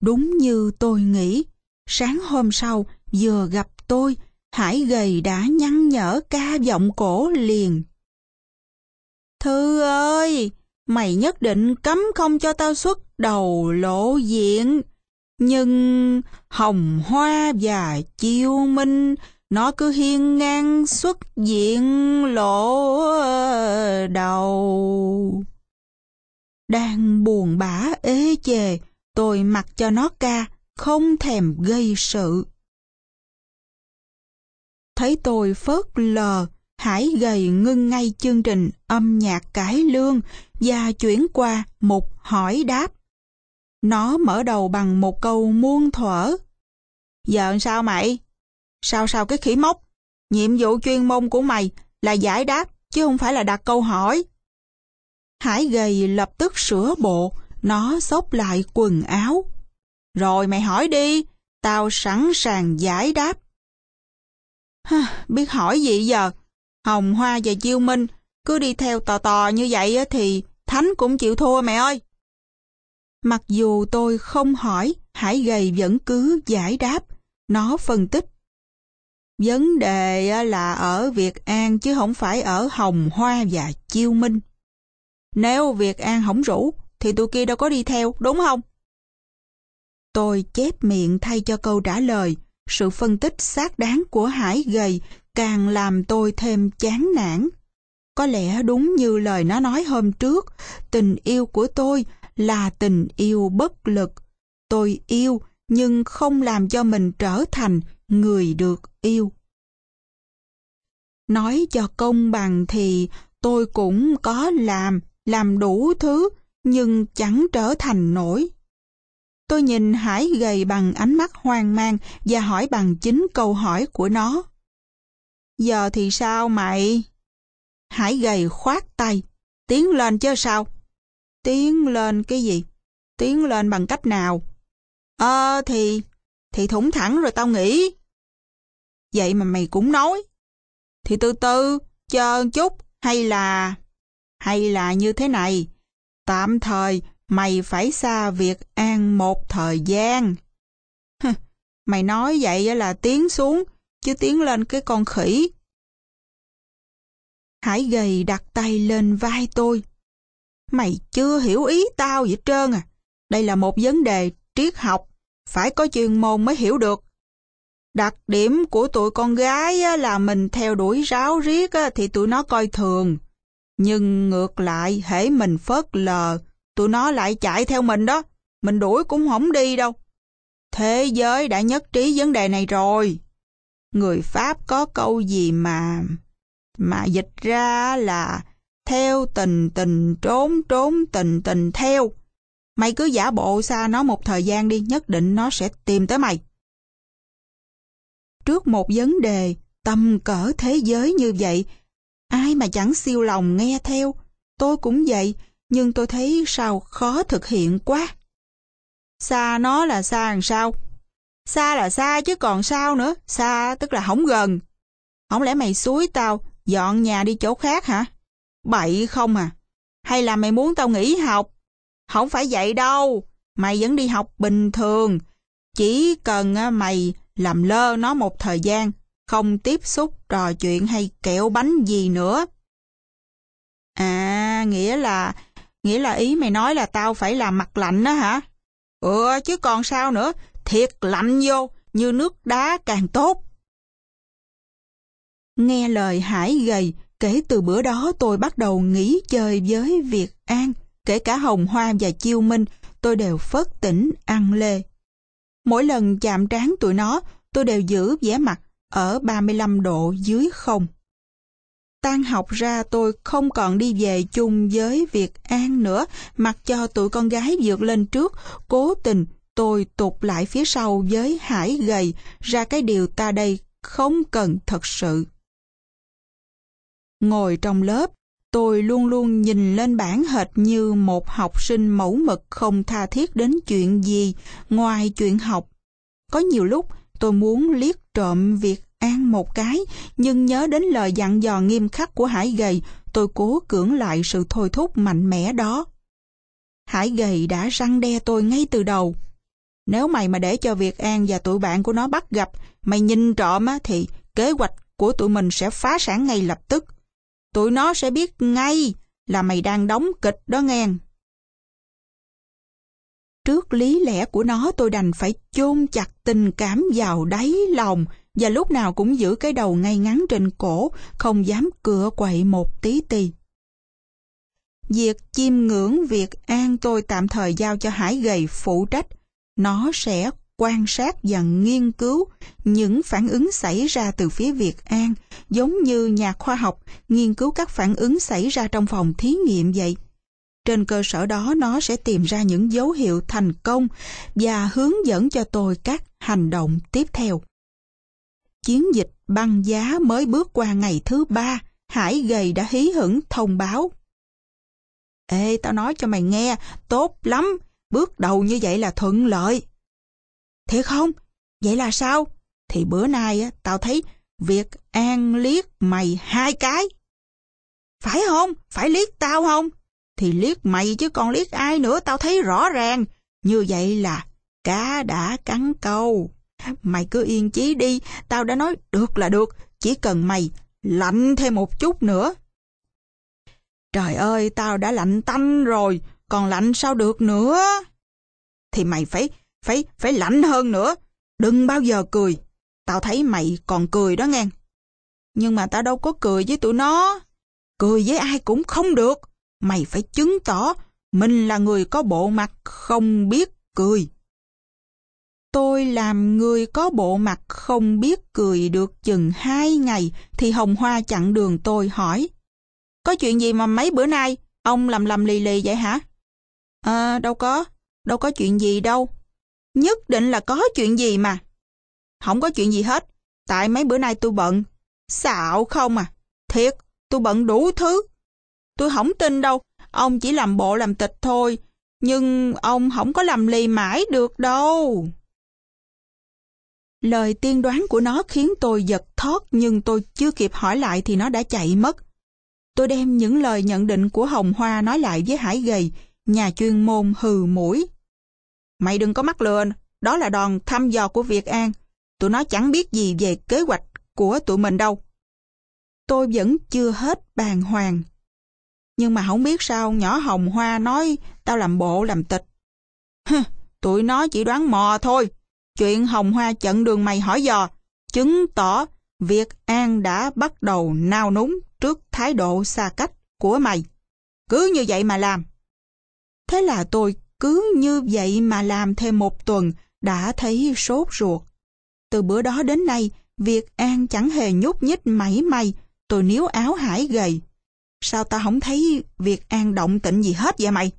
Đúng như tôi nghĩ, sáng hôm sau vừa gặp tôi, Hải gầy đã nhăn nhở ca giọng cổ liền. Thư ơi, mày nhất định cấm không cho tao xuất đầu lộ diện. Nhưng hồng hoa và chiêu minh nó cứ hiên ngang xuất diện lộ ờ, đầu. Đang buồn bã ế chề, tôi mặc cho nó ca, không thèm gây sự. Thấy tôi phớt lờ, Hải gầy ngưng ngay chương trình âm nhạc cải lương và chuyển qua một hỏi đáp. Nó mở đầu bằng một câu muôn thuở. Giờ sao mày? Sao sao cái khỉ mốc? Nhiệm vụ chuyên môn của mày là giải đáp chứ không phải là đặt câu hỏi. Hải gầy lập tức sửa bộ, nó xốc lại quần áo. Rồi mày hỏi đi, tao sẵn sàng giải đáp. ha biết hỏi gì giờ? Hồng Hoa và Chiêu Minh cứ đi theo tò tò như vậy thì Thánh cũng chịu thua mẹ ơi. Mặc dù tôi không hỏi, Hải gầy vẫn cứ giải đáp. Nó phân tích. Vấn đề là ở Việt An chứ không phải ở Hồng Hoa và Chiêu Minh. Nếu Việt An không rủ, thì tụi kia đâu có đi theo, đúng không? Tôi chép miệng thay cho câu trả lời. Sự phân tích xác đáng của Hải gầy càng làm tôi thêm chán nản. Có lẽ đúng như lời nó nói hôm trước, tình yêu của tôi là tình yêu bất lực. Tôi yêu nhưng không làm cho mình trở thành người được yêu. Nói cho công bằng thì tôi cũng có làm, làm đủ thứ, nhưng chẳng trở thành nổi. Tôi nhìn Hải gầy bằng ánh mắt hoang mang và hỏi bằng chính câu hỏi của nó. Giờ thì sao mày? Hải gầy khoát tay, tiến lên chứ sao? Tiến lên cái gì? Tiến lên bằng cách nào? Ờ thì, thì thủng thẳng rồi tao nghĩ. Vậy mà mày cũng nói. Thì từ từ, chờ chút, hay là... Hay là như thế này, tạm thời mày phải xa Việt An một thời gian. mày nói vậy là tiến xuống, chứ tiến lên cái con khỉ. Hải gầy đặt tay lên vai tôi. Mày chưa hiểu ý tao vậy trơn à. Đây là một vấn đề triết học, phải có chuyên môn mới hiểu được. Đặc điểm của tụi con gái là mình theo đuổi ráo riết thì tụi nó coi thường. Nhưng ngược lại, hễ mình phớt lờ, tụi nó lại chạy theo mình đó. Mình đuổi cũng không đi đâu. Thế giới đã nhất trí vấn đề này rồi. Người Pháp có câu gì mà... Mà dịch ra là theo tình tình trốn trốn tình tình theo. Mày cứ giả bộ xa nó một thời gian đi, nhất định nó sẽ tìm tới mày. Trước một vấn đề tầm cỡ thế giới như vậy, ai mà chẳng siêu lòng nghe theo. Tôi cũng vậy, nhưng tôi thấy sao khó thực hiện quá. Xa nó là xa làm sao? Xa là xa chứ còn sao nữa, xa tức là không gần. Không lẽ mày suối tao dọn nhà đi chỗ khác hả? Bậy không à? Hay là mày muốn tao nghỉ học? Không phải vậy đâu, mày vẫn đi học bình thường. Chỉ cần à, mày làm lơ nó một thời gian, không tiếp xúc, trò chuyện hay kẹo bánh gì nữa. À, nghĩa là Nghĩa là ý mày nói là tao phải làm mặt lạnh đó hả? Ừ, chứ còn sao nữa, thiệt lạnh vô, như nước đá càng tốt. Nghe lời Hải gầy, kể từ bữa đó tôi bắt đầu nghỉ chơi với Việt An, kể cả Hồng Hoa và Chiêu Minh, tôi đều phớt tỉnh ăn lê. Mỗi lần chạm trán tụi nó, tôi đều giữ vẻ mặt ở 35 độ dưới không. Tan học ra tôi không còn đi về chung với Việt An nữa, mặc cho tụi con gái vượt lên trước, cố tình tôi tụt lại phía sau với hải gầy, ra cái điều ta đây không cần thật sự. Ngồi trong lớp, tôi luôn luôn nhìn lên bảng hệt như một học sinh mẫu mực không tha thiết đến chuyện gì ngoài chuyện học. Có nhiều lúc tôi muốn liếc trộm việc An một cái, nhưng nhớ đến lời dặn dò nghiêm khắc của Hải Gầy, tôi cố cưỡng lại sự thôi thúc mạnh mẽ đó. Hải Gầy đã răng đe tôi ngay từ đầu. Nếu mày mà để cho Việt An và tụi bạn của nó bắt gặp, mày nhìn trộm á, thì kế hoạch của tụi mình sẽ phá sản ngay lập tức. Tụi nó sẽ biết ngay là mày đang đóng kịch đó ngang Trước lý lẽ của nó tôi đành phải chôn chặt tình cảm vào đáy lòng và lúc nào cũng giữ cái đầu ngay ngắn trên cổ, không dám cựa quậy một tí tì. Việc chiêm ngưỡng việc an tôi tạm thời giao cho Hải gầy phụ trách. Nó sẽ quan sát và nghiên cứu những phản ứng xảy ra từ phía Việt An, giống như nhà khoa học nghiên cứu các phản ứng xảy ra trong phòng thí nghiệm vậy. Trên cơ sở đó nó sẽ tìm ra những dấu hiệu thành công và hướng dẫn cho tôi các hành động tiếp theo. Chiến dịch băng giá mới bước qua ngày thứ ba, Hải gầy đã hí hửng thông báo. Ê, tao nói cho mày nghe, tốt lắm, bước đầu như vậy là thuận lợi. Thiệt không? Vậy là sao? Thì bữa nay á, tao thấy việc an liếc mày hai cái. Phải không? Phải liếc tao không? Thì liếc mày chứ còn liếc ai nữa tao thấy rõ ràng. Như vậy là cá đã cắn câu. Mày cứ yên chí đi, tao đã nói được là được, chỉ cần mày lạnh thêm một chút nữa. Trời ơi, tao đã lạnh tanh rồi, còn lạnh sao được nữa? Thì mày phải, phải, phải lạnh hơn nữa. Đừng bao giờ cười. Tao thấy mày còn cười đó nghe. Nhưng mà tao đâu có cười với tụi nó. Cười với ai cũng không được. Mày phải chứng tỏ mình là người có bộ mặt không biết cười. Tôi làm người có bộ mặt không biết cười được chừng hai ngày thì Hồng Hoa chặn đường tôi hỏi. Có chuyện gì mà mấy bữa nay ông làm lầm lì lì vậy hả? À, đâu có, đâu có chuyện gì đâu. Nhất định là có chuyện gì mà. Không có chuyện gì hết, tại mấy bữa nay tôi bận. Xạo không à? Thiệt, tôi bận đủ thứ. Tôi không tin đâu, ông chỉ làm bộ làm tịch thôi, nhưng ông không có làm lì mãi được đâu. Lời tiên đoán của nó khiến tôi giật thót nhưng tôi chưa kịp hỏi lại thì nó đã chạy mất. Tôi đem những lời nhận định của Hồng Hoa nói lại với Hải Gầy, nhà chuyên môn hừ mũi. Mày đừng có mắc lừa, đó là đòn thăm dò của Việt An. Tụi nó chẳng biết gì về kế hoạch của tụi mình đâu. Tôi vẫn chưa hết bàng hoàng. Nhưng mà không biết sao nhỏ Hồng Hoa nói tao làm bộ làm tịch. Hừ, tụi nó chỉ đoán mò thôi. Chuyện Hồng Hoa chận đường mày hỏi dò, chứng tỏ Việt An đã bắt đầu nao núng trước thái độ xa cách của mày. Cứ như vậy mà làm. Thế là tôi cứ như vậy mà làm thêm một tuần đã thấy sốt ruột. Từ bữa đó đến nay, Việt An chẳng hề nhúc nhích mảy may, tôi níu áo Hải gầy. Sao ta không thấy Việt An động tĩnh gì hết vậy mày?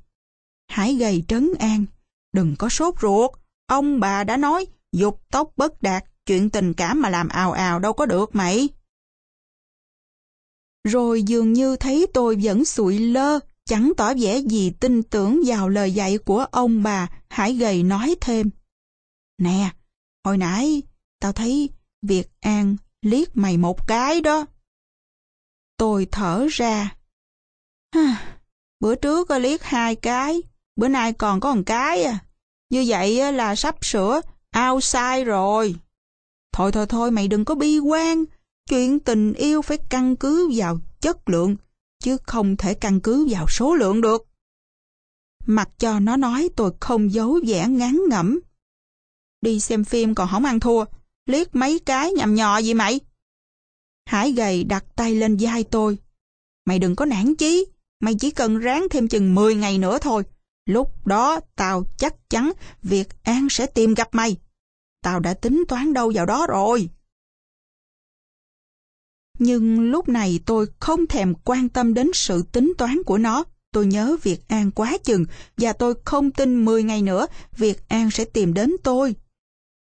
Hải gầy trấn an, đừng có sốt ruột, ông bà đã nói, dục tốc bất đạt, chuyện tình cảm mà làm ào ào đâu có được mày. Rồi dường như thấy tôi vẫn sụi lơ, chẳng tỏ vẻ gì tin tưởng vào lời dạy của ông bà, Hải gầy nói thêm. Nè, hồi nãy tao thấy Việt An liếc mày một cái đó. Tôi thở ra. bữa trước liếc hai cái, bữa nay còn có một cái à. Như vậy là sắp sửa outside rồi. Thôi thôi thôi mày đừng có bi quan, chuyện tình yêu phải căn cứ vào chất lượng, chứ không thể căn cứ vào số lượng được. Mặc cho nó nói tôi không giấu vẻ ngán ngẩm. Đi xem phim còn không ăn thua, liếc mấy cái nhầm nhò gì mày? Hải gầy đặt tay lên vai tôi. Mày đừng có nản chí, mày chỉ cần ráng thêm chừng 10 ngày nữa thôi. Lúc đó tao chắc chắn Việt An sẽ tìm gặp mày. Tao đã tính toán đâu vào đó rồi. Nhưng lúc này tôi không thèm quan tâm đến sự tính toán của nó. Tôi nhớ Việt An quá chừng và tôi không tin 10 ngày nữa Việt An sẽ tìm đến tôi.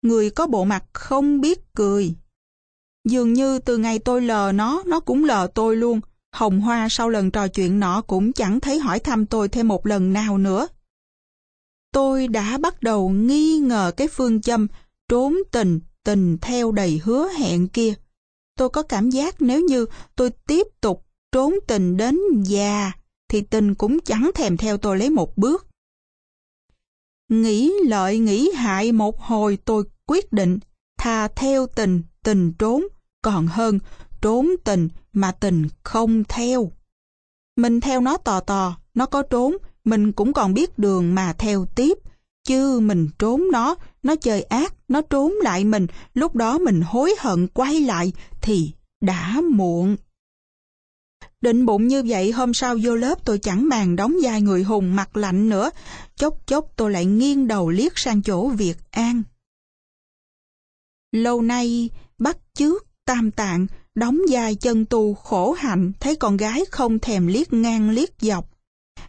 Người có bộ mặt không biết cười. Dường như từ ngày tôi lờ nó, nó cũng lờ tôi luôn. Hồng Hoa sau lần trò chuyện nọ cũng chẳng thấy hỏi thăm tôi thêm một lần nào nữa. Tôi đã bắt đầu nghi ngờ cái phương châm trốn tình, tình theo đầy hứa hẹn kia. Tôi có cảm giác nếu như tôi tiếp tục trốn tình đến già, thì tình cũng chẳng thèm theo tôi lấy một bước. Nghĩ lợi nghĩ hại một hồi tôi quyết định thà theo tình, tình trốn, còn hơn trốn tình mà tình không theo. Mình theo nó tò tò, nó có trốn, mình cũng còn biết đường mà theo tiếp. Chứ mình trốn nó, nó chơi ác, nó trốn lại mình, lúc đó mình hối hận quay lại thì đã muộn. Định bụng như vậy hôm sau vô lớp tôi chẳng màng đóng vai người hùng mặt lạnh nữa. Chốc chốc tôi lại nghiêng đầu liếc sang chỗ Việt An. Lâu nay bắt chước tam tạng đóng vai chân tu khổ hạnh thấy con gái không thèm liếc ngang liếc dọc.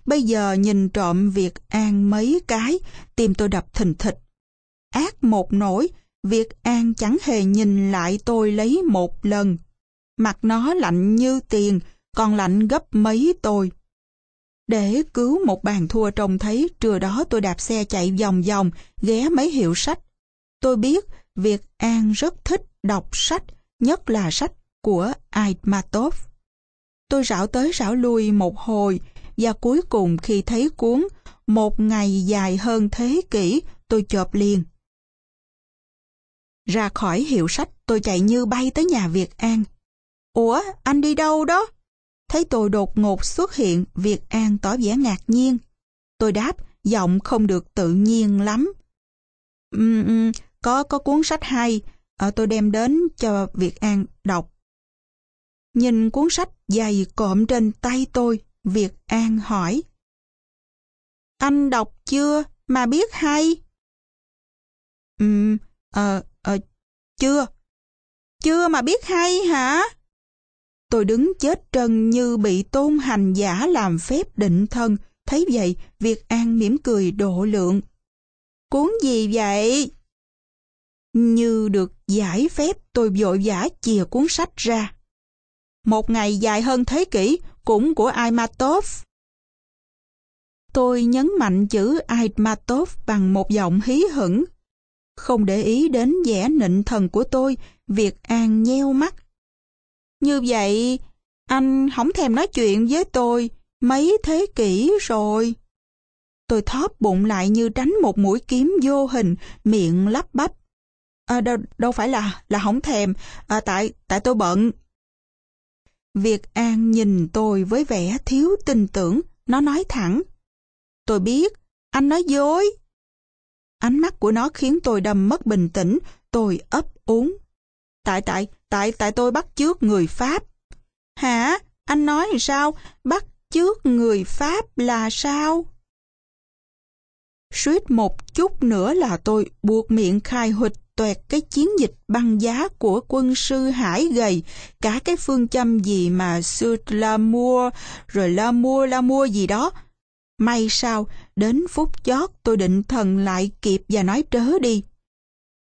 Bây giờ nhìn trộm Việt An mấy cái, tim tôi đập thình thịch. Ác một nỗi, Việt An chẳng hề nhìn lại tôi lấy một lần. Mặt nó lạnh như tiền, còn lạnh gấp mấy tôi. Để cứu một bàn thua trông thấy, trưa đó tôi đạp xe chạy vòng vòng, ghé mấy hiệu sách. Tôi biết Việt An rất thích đọc sách, nhất là sách của Aitmatov. Tôi rảo tới rảo lui một hồi, và cuối cùng khi thấy cuốn Một ngày dài hơn thế kỷ, tôi chộp liền. Ra khỏi hiệu sách, tôi chạy như bay tới nhà Việt An. Ủa, anh đi đâu đó? Thấy tôi đột ngột xuất hiện, Việt An tỏ vẻ ngạc nhiên. Tôi đáp, giọng không được tự nhiên lắm. Um, um, có có cuốn sách hay, ở tôi đem đến cho Việt An đọc. Nhìn cuốn sách dày cộm trên tay tôi, Việt An hỏi. Anh đọc chưa mà biết hay? Ừm, ờ, ờ, chưa. Chưa mà biết hay hả? Tôi đứng chết trần như bị tôn hành giả làm phép định thân. Thấy vậy, Việt An mỉm cười độ lượng. Cuốn gì vậy? Như được giải phép tôi vội vã chìa cuốn sách ra. Một ngày dài hơn thế kỷ, cũng của Aimatov. Tôi nhấn mạnh chữ Aimatov bằng một giọng hí hửng. Không để ý đến vẻ nịnh thần của tôi, Việt An nheo mắt. Như vậy, anh không thèm nói chuyện với tôi mấy thế kỷ rồi. Tôi thóp bụng lại như tránh một mũi kiếm vô hình, miệng lắp bắp. À, đâu, đâu phải là là không thèm, à, tại tại tôi bận. Việt An nhìn tôi với vẻ thiếu tin tưởng, nó nói thẳng. Tôi biết, anh nói dối. Ánh mắt của nó khiến tôi đâm mất bình tĩnh, tôi ấp úng. Tại tại, tại tại tôi bắt chước người Pháp. Hả? Anh nói thì sao? Bắt chước người Pháp là sao? Suýt một chút nữa là tôi buộc miệng khai hụt toẹt cái chiến dịch băng giá của quân sư Hải gầy, cả cái phương châm gì mà sư la mua, rồi la mua la mua gì đó. May sao, đến phút chót tôi định thần lại kịp và nói trớ đi.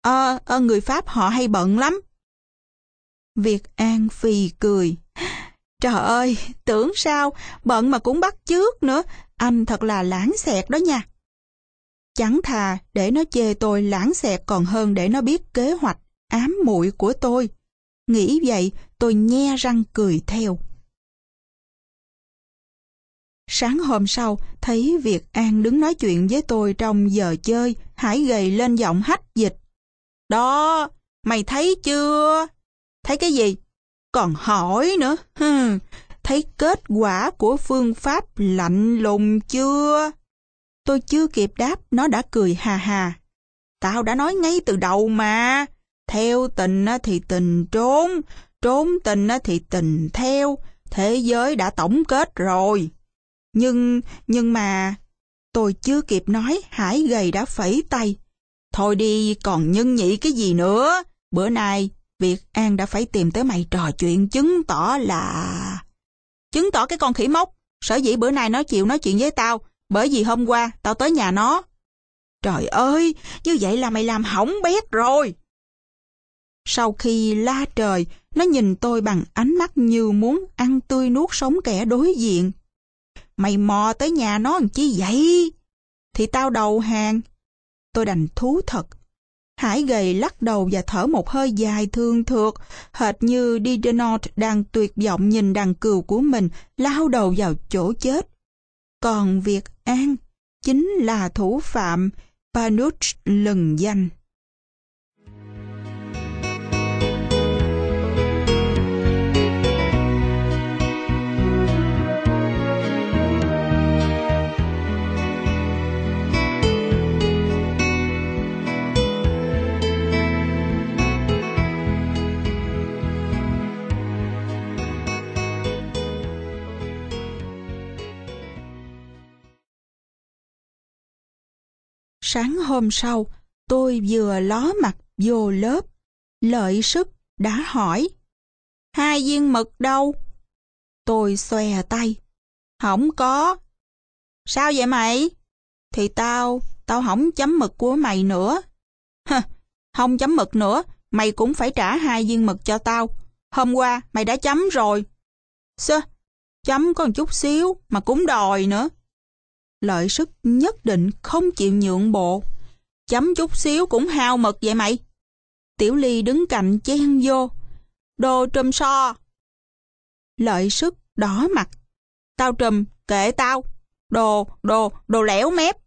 Ờ, à, người Pháp họ hay bận lắm. Việt An phì cười. Trời ơi, tưởng sao, bận mà cũng bắt trước nữa, anh thật là lãng xẹt đó nha. Chẳng thà để nó chê tôi lãng xẹt còn hơn để nó biết kế hoạch ám muội của tôi. Nghĩ vậy, tôi nhe răng cười theo. Sáng hôm sau, thấy Việt An đứng nói chuyện với tôi trong giờ chơi, Hải gầy lên giọng hách dịch. Đó, mày thấy chưa? Thấy cái gì? Còn hỏi nữa. Hừ, thấy kết quả của phương pháp lạnh lùng chưa? Tôi chưa kịp đáp, nó đã cười hà hà. Tao đã nói ngay từ đầu mà. Theo tình thì tình trốn, trốn tình thì tình theo. Thế giới đã tổng kết rồi. Nhưng, nhưng mà... Tôi chưa kịp nói, Hải gầy đã phẩy tay. Thôi đi, còn nhân nhị cái gì nữa. Bữa nay, Việt An đã phải tìm tới mày trò chuyện chứng tỏ là... Chứng tỏ cái con khỉ mốc. Sở dĩ bữa nay nó chịu nói chuyện với tao bởi vì hôm qua tao tới nhà nó. Trời ơi, như vậy là mày làm hỏng bét rồi. Sau khi la trời, nó nhìn tôi bằng ánh mắt như muốn ăn tươi nuốt sống kẻ đối diện. Mày mò tới nhà nó làm chi vậy? Thì tao đầu hàng. Tôi đành thú thật. Hải gầy lắc đầu và thở một hơi dài thương thượt, hệt như Didenot đang tuyệt vọng nhìn đàn cừu của mình lao đầu vào chỗ chết. Còn việc An chính là thủ phạm Panuch lừng danh. Sáng hôm sau, tôi vừa ló mặt vô lớp. Lợi sức đã hỏi. Hai viên mực đâu? Tôi xòe tay. Không có. Sao vậy mày? Thì tao, tao không chấm mực của mày nữa. Hừ, không chấm mực nữa, mày cũng phải trả hai viên mực cho tao. Hôm qua mày đã chấm rồi. Sơ, chấm có một chút xíu mà cũng đòi nữa lợi sức nhất định không chịu nhượng bộ. Chấm chút xíu cũng hao mực vậy mày. Tiểu Ly đứng cạnh chen vô. Đồ trùm so. Lợi sức đỏ mặt. Tao trùm, kệ tao. Đồ, đồ, đồ lẻo mép.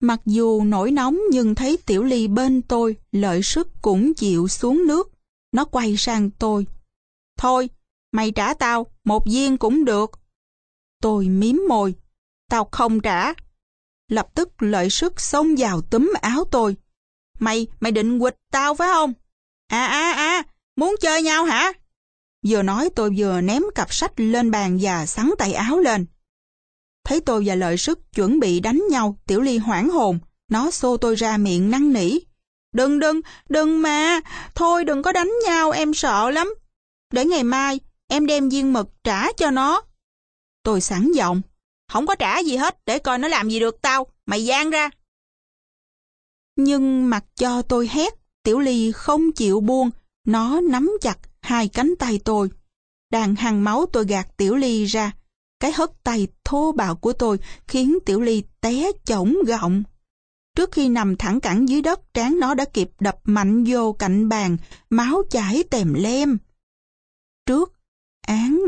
Mặc dù nổi nóng nhưng thấy Tiểu Ly bên tôi, lợi sức cũng chịu xuống nước. Nó quay sang tôi. Thôi, mày trả tao, một viên cũng được. Tôi miếm môi. Tao không trả. Lập tức lợi sức xông vào túm áo tôi. Mày, mày định quịch tao phải không? À à à, muốn chơi nhau hả? Vừa nói tôi vừa ném cặp sách lên bàn và sắn tay áo lên. Thấy tôi và lợi sức chuẩn bị đánh nhau, Tiểu Ly hoảng hồn. Nó xô tôi ra miệng năn nỉ. Đừng đừng, đừng mà, thôi đừng có đánh nhau, em sợ lắm. Để ngày mai, em đem viên mực trả cho nó. Tôi sẵn giọng. Không có trả gì hết để coi nó làm gì được tao. Mày gian ra. Nhưng mặc cho tôi hét, Tiểu Ly không chịu buông. Nó nắm chặt hai cánh tay tôi. Đàn hàng máu tôi gạt Tiểu Ly ra. Cái hất tay thô bạo của tôi khiến Tiểu Ly té chổng gọng. Trước khi nằm thẳng cẳng dưới đất, trán nó đã kịp đập mạnh vô cạnh bàn, máu chảy tèm lem. Trước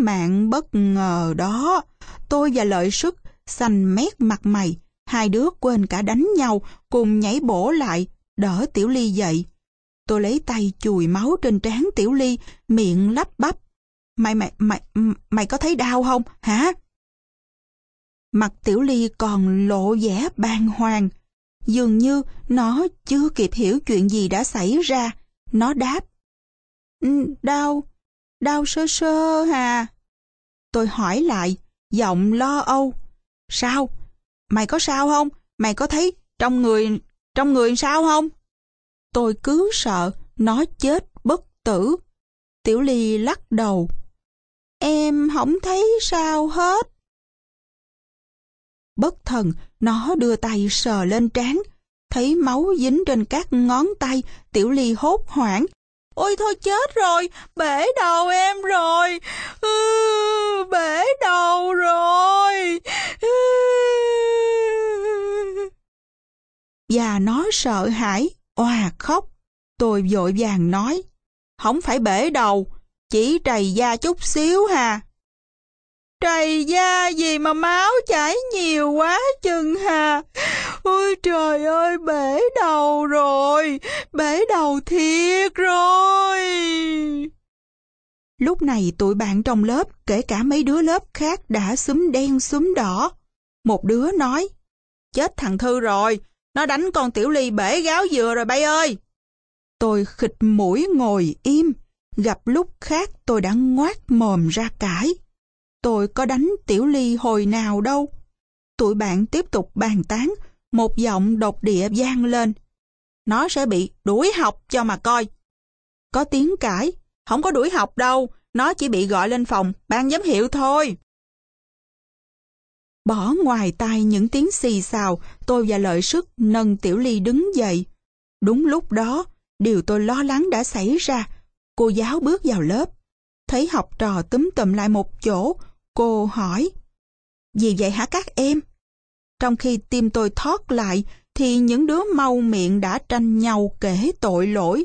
mạng bất ngờ đó, tôi và lợi sức xanh mét mặt mày, hai đứa quên cả đánh nhau, cùng nhảy bổ lại, đỡ Tiểu Ly dậy. Tôi lấy tay chùi máu trên trán Tiểu Ly, miệng lắp bắp. Mày, mày, mày, mày có thấy đau không, hả? Mặt Tiểu Ly còn lộ vẻ bàng hoàng. Dường như nó chưa kịp hiểu chuyện gì đã xảy ra. Nó đáp. Đau, đau sơ sơ hà. Tôi hỏi lại, giọng lo âu. Sao? Mày có sao không? Mày có thấy trong người trong người sao không? Tôi cứ sợ nó chết bất tử. Tiểu Ly lắc đầu. Em không thấy sao hết. Bất thần, nó đưa tay sờ lên trán, thấy máu dính trên các ngón tay, Tiểu Ly hốt hoảng, Ôi thôi chết rồi, bể đầu em rồi. Ừ, bể đầu rồi. Ừ. Và nó sợ hãi, oà khóc. Tôi vội vàng nói, không phải bể đầu, chỉ trầy da chút xíu hà. Trầy da gì mà máu chảy nhiều quá chừng hà. Ôi trời ơi, bể đầu rồi, bể đầu thiệt rồi. Lúc này tụi bạn trong lớp, kể cả mấy đứa lớp khác đã xúm đen xúm đỏ. Một đứa nói, chết thằng Thư rồi, nó đánh con Tiểu Ly bể gáo dừa rồi bay ơi. Tôi khịt mũi ngồi im, gặp lúc khác tôi đã ngoát mồm ra cãi. Tôi có đánh Tiểu Ly hồi nào đâu. Tụi bạn tiếp tục bàn tán, một giọng độc địa vang lên. Nó sẽ bị đuổi học cho mà coi. Có tiếng cãi, không có đuổi học đâu, nó chỉ bị gọi lên phòng, ban giám hiệu thôi. Bỏ ngoài tai những tiếng xì xào, tôi và lợi sức nâng Tiểu Ly đứng dậy. Đúng lúc đó, điều tôi lo lắng đã xảy ra. Cô giáo bước vào lớp. Thấy học trò túm tụm lại một chỗ, cô hỏi. vì vậy hả các em? Trong khi tim tôi thoát lại, thì những đứa mau miệng đã tranh nhau kể tội lỗi.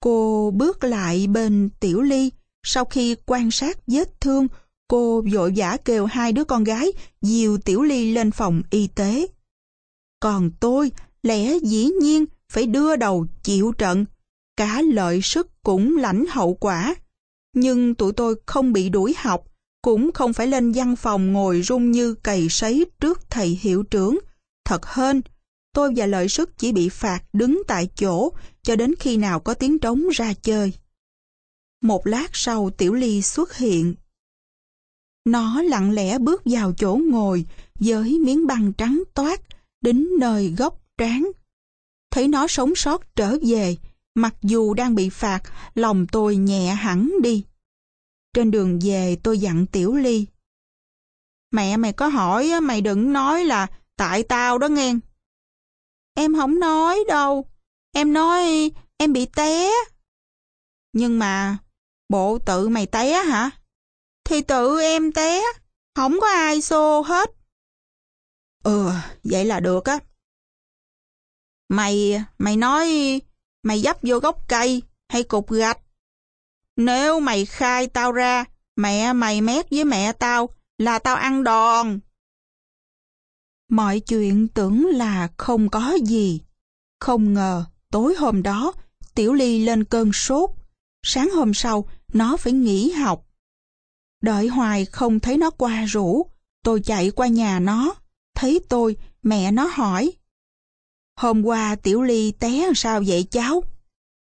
Cô bước lại bên Tiểu Ly, sau khi quan sát vết thương, cô vội vã kêu hai đứa con gái dìu Tiểu Ly lên phòng y tế. Còn tôi, lẽ dĩ nhiên phải đưa đầu chịu trận. Cả lợi sức cũng lãnh hậu quả. Nhưng tụi tôi không bị đuổi học, cũng không phải lên văn phòng ngồi rung như cầy sấy trước thầy hiệu trưởng. Thật hơn, tôi và lợi sức chỉ bị phạt đứng tại chỗ cho đến khi nào có tiếng trống ra chơi. Một lát sau Tiểu Ly xuất hiện. Nó lặng lẽ bước vào chỗ ngồi với miếng băng trắng toát, đến nơi gốc trán. Thấy nó sống sót trở về, mặc dù đang bị phạt, lòng tôi nhẹ hẳn đi. Trên đường về tôi dặn Tiểu Ly. Mẹ mày có hỏi mày đừng nói là tại tao đó nghe. Em không nói đâu. Em nói em bị té. Nhưng mà bộ tự mày té hả? Thì tự em té. Không có ai xô hết. Ừ, vậy là được á. Mày, mày nói mày dấp vô gốc cây hay cục gạch. Nếu mày khai tao ra, mẹ mày mét với mẹ tao là tao ăn đòn. Mọi chuyện tưởng là không có gì. Không ngờ, tối hôm đó, Tiểu Ly lên cơn sốt. Sáng hôm sau, nó phải nghỉ học. Đợi hoài không thấy nó qua rủ, tôi chạy qua nhà nó. Thấy tôi, mẹ nó hỏi. Hôm qua Tiểu Ly té sao vậy cháu?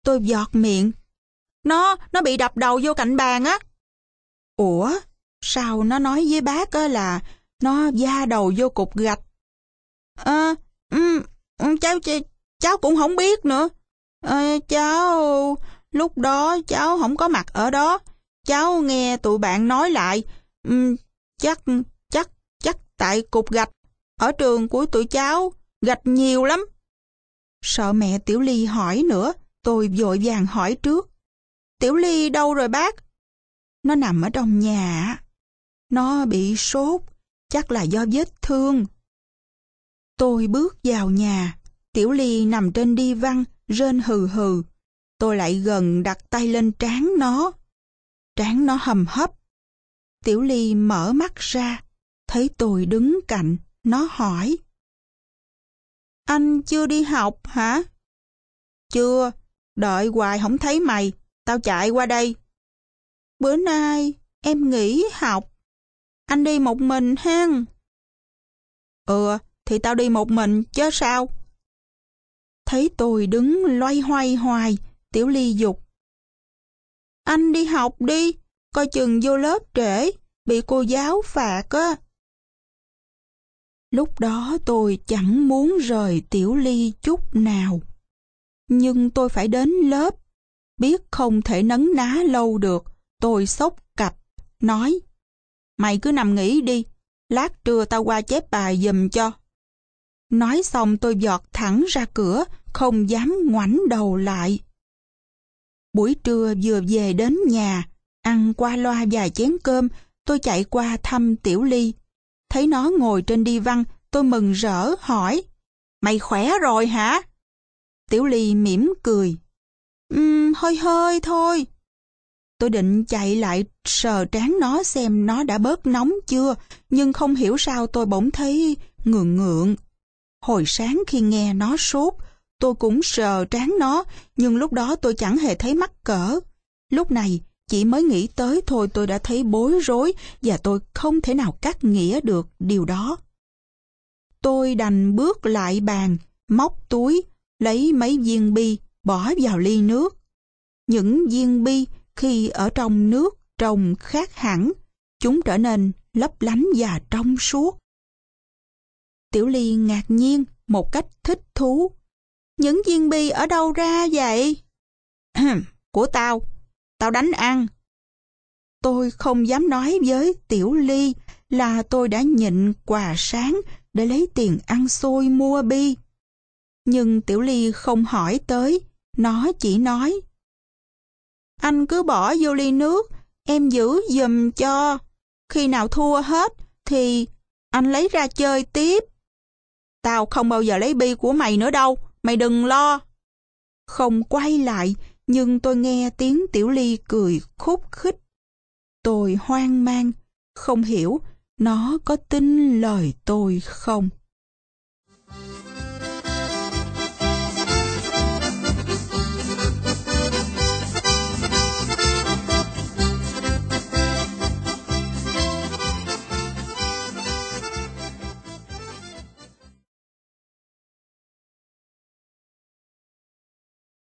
Tôi giọt miệng. Nó, nó bị đập đầu vô cạnh bàn á. Ủa, sao nó nói với bác á là nó da đầu vô cục gạch? À, um, cháu, cháu, cháu cũng không biết nữa. À, cháu, lúc đó cháu không có mặt ở đó. Cháu nghe tụi bạn nói lại, um, chắc, chắc, chắc tại cục gạch ở trường của tụi cháu gạch nhiều lắm. Sợ mẹ Tiểu Ly hỏi nữa, tôi vội vàng hỏi trước. Tiểu Ly đâu rồi bác? Nó nằm ở trong nhà. Nó bị sốt, chắc là do vết thương. Tôi bước vào nhà, Tiểu Ly nằm trên đi văn, rên hừ hừ. Tôi lại gần đặt tay lên trán nó. Trán nó hầm hấp. Tiểu Ly mở mắt ra, thấy tôi đứng cạnh, nó hỏi. Anh chưa đi học hả? Chưa, đợi hoài không thấy mày, tao chạy qua đây. Bữa nay em nghỉ học. Anh đi một mình hen. Ừ, thì tao đi một mình chứ sao? Thấy tôi đứng loay hoay hoài, Tiểu Ly dục. Anh đi học đi, coi chừng vô lớp trễ, bị cô giáo phạt á. Lúc đó tôi chẳng muốn rời Tiểu Ly chút nào. Nhưng tôi phải đến lớp. Biết không thể nấn ná lâu được, tôi sốc cặp, nói Mày cứ nằm nghỉ đi, lát trưa tao qua chép bài dùm cho. Nói xong tôi giọt thẳng ra cửa, không dám ngoảnh đầu lại. Buổi trưa vừa về đến nhà, ăn qua loa vài chén cơm, tôi chạy qua thăm Tiểu Ly. Thấy nó ngồi trên đi văn, tôi mừng rỡ hỏi, Mày khỏe rồi hả? Tiểu Ly mỉm cười. Um, hơi hơi thôi. Tôi định chạy lại sờ trán nó xem nó đã bớt nóng chưa, nhưng không hiểu sao tôi bỗng thấy ngượng ngượng. Hồi sáng khi nghe nó sốt, tôi cũng sờ trán nó, nhưng lúc đó tôi chẳng hề thấy mắc cỡ. Lúc này, chỉ mới nghĩ tới thôi tôi đã thấy bối rối và tôi không thể nào cắt nghĩa được điều đó. Tôi đành bước lại bàn, móc túi, lấy mấy viên bi, bỏ vào ly nước. Những viên bi khi ở trong nước trông khác hẳn, chúng trở nên lấp lánh và trong suốt. Tiểu Ly ngạc nhiên, một cách thích thú. Những viên bi ở đâu ra vậy? Của tao, tao đánh ăn. Tôi không dám nói với Tiểu Ly là tôi đã nhịn quà sáng để lấy tiền ăn xôi mua bi. Nhưng Tiểu Ly không hỏi tới, nó chỉ nói. Anh cứ bỏ vô ly nước, em giữ dùm cho. Khi nào thua hết thì anh lấy ra chơi tiếp. Tao không bao giờ lấy bi của mày nữa đâu, mày đừng lo. Không quay lại, nhưng tôi nghe tiếng Tiểu Ly cười khúc khích. Tôi hoang mang, không hiểu nó có tin lời tôi không.